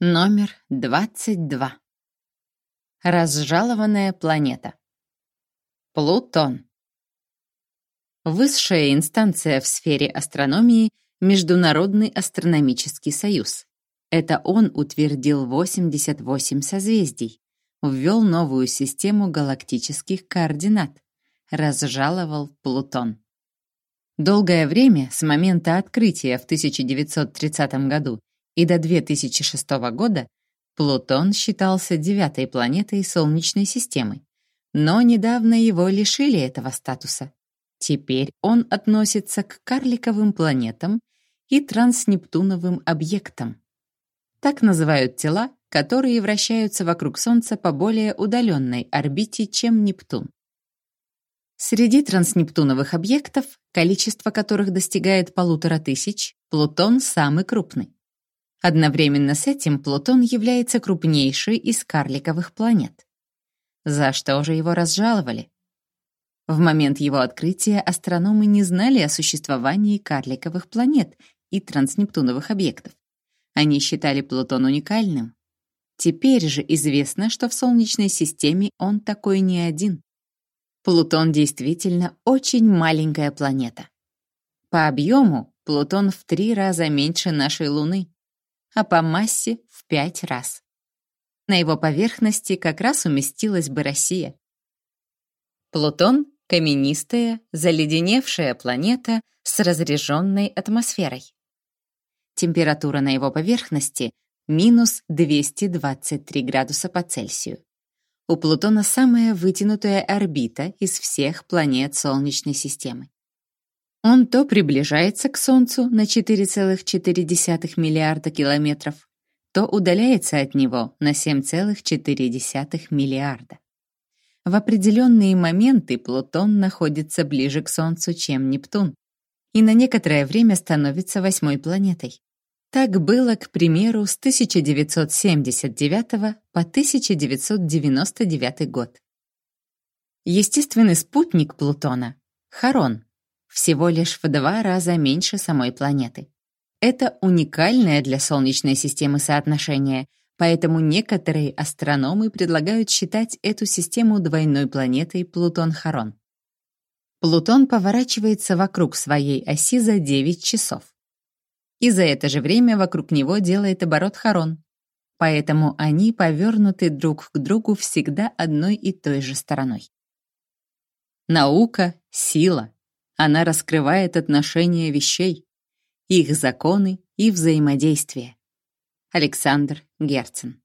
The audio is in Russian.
Номер 22. Разжалованная планета. Плутон. Высшая инстанция в сфере астрономии — Международный астрономический союз. Это он утвердил 88 созвездий, ввел новую систему галактических координат, разжаловал Плутон. Долгое время, с момента открытия в 1930 году и до 2006 года Плутон считался девятой планетой Солнечной системы, но недавно его лишили этого статуса. Теперь он относится к карликовым планетам и транснептуновым объектам. Так называют тела, которые вращаются вокруг Солнца по более удаленной орбите, чем Нептун. Среди транснептуновых объектов, количество которых достигает полутора тысяч, Плутон самый крупный. Одновременно с этим Плутон является крупнейшей из карликовых планет. За что же его разжаловали? В момент его открытия астрономы не знали о существовании карликовых планет и транснептуновых объектов. Они считали Плутон уникальным. Теперь же известно, что в Солнечной системе он такой не один. Плутон действительно очень маленькая планета. По объему Плутон в три раза меньше нашей Луны а по массе в пять раз. На его поверхности как раз уместилась бы Россия. Плутон — каменистая, заледеневшая планета с разреженной атмосферой. Температура на его поверхности — минус 223 градуса по Цельсию. У Плутона самая вытянутая орбита из всех планет Солнечной системы. Он то приближается к Солнцу на 4,4 миллиарда километров, то удаляется от него на 7,4 миллиарда. В определенные моменты Плутон находится ближе к Солнцу, чем Нептун, и на некоторое время становится восьмой планетой. Так было, к примеру, с 1979 по 1999 год. Естественный спутник Плутона — Харон — всего лишь в два раза меньше самой планеты. Это уникальное для Солнечной системы соотношение, поэтому некоторые астрономы предлагают считать эту систему двойной планетой Плутон-Харон. Плутон поворачивается вокруг своей оси за 9 часов. И за это же время вокруг него делает оборот Харон. Поэтому они повернуты друг к другу всегда одной и той же стороной. Наука — сила, она раскрывает отношения вещей, их законы и взаимодействие. Александр Герцен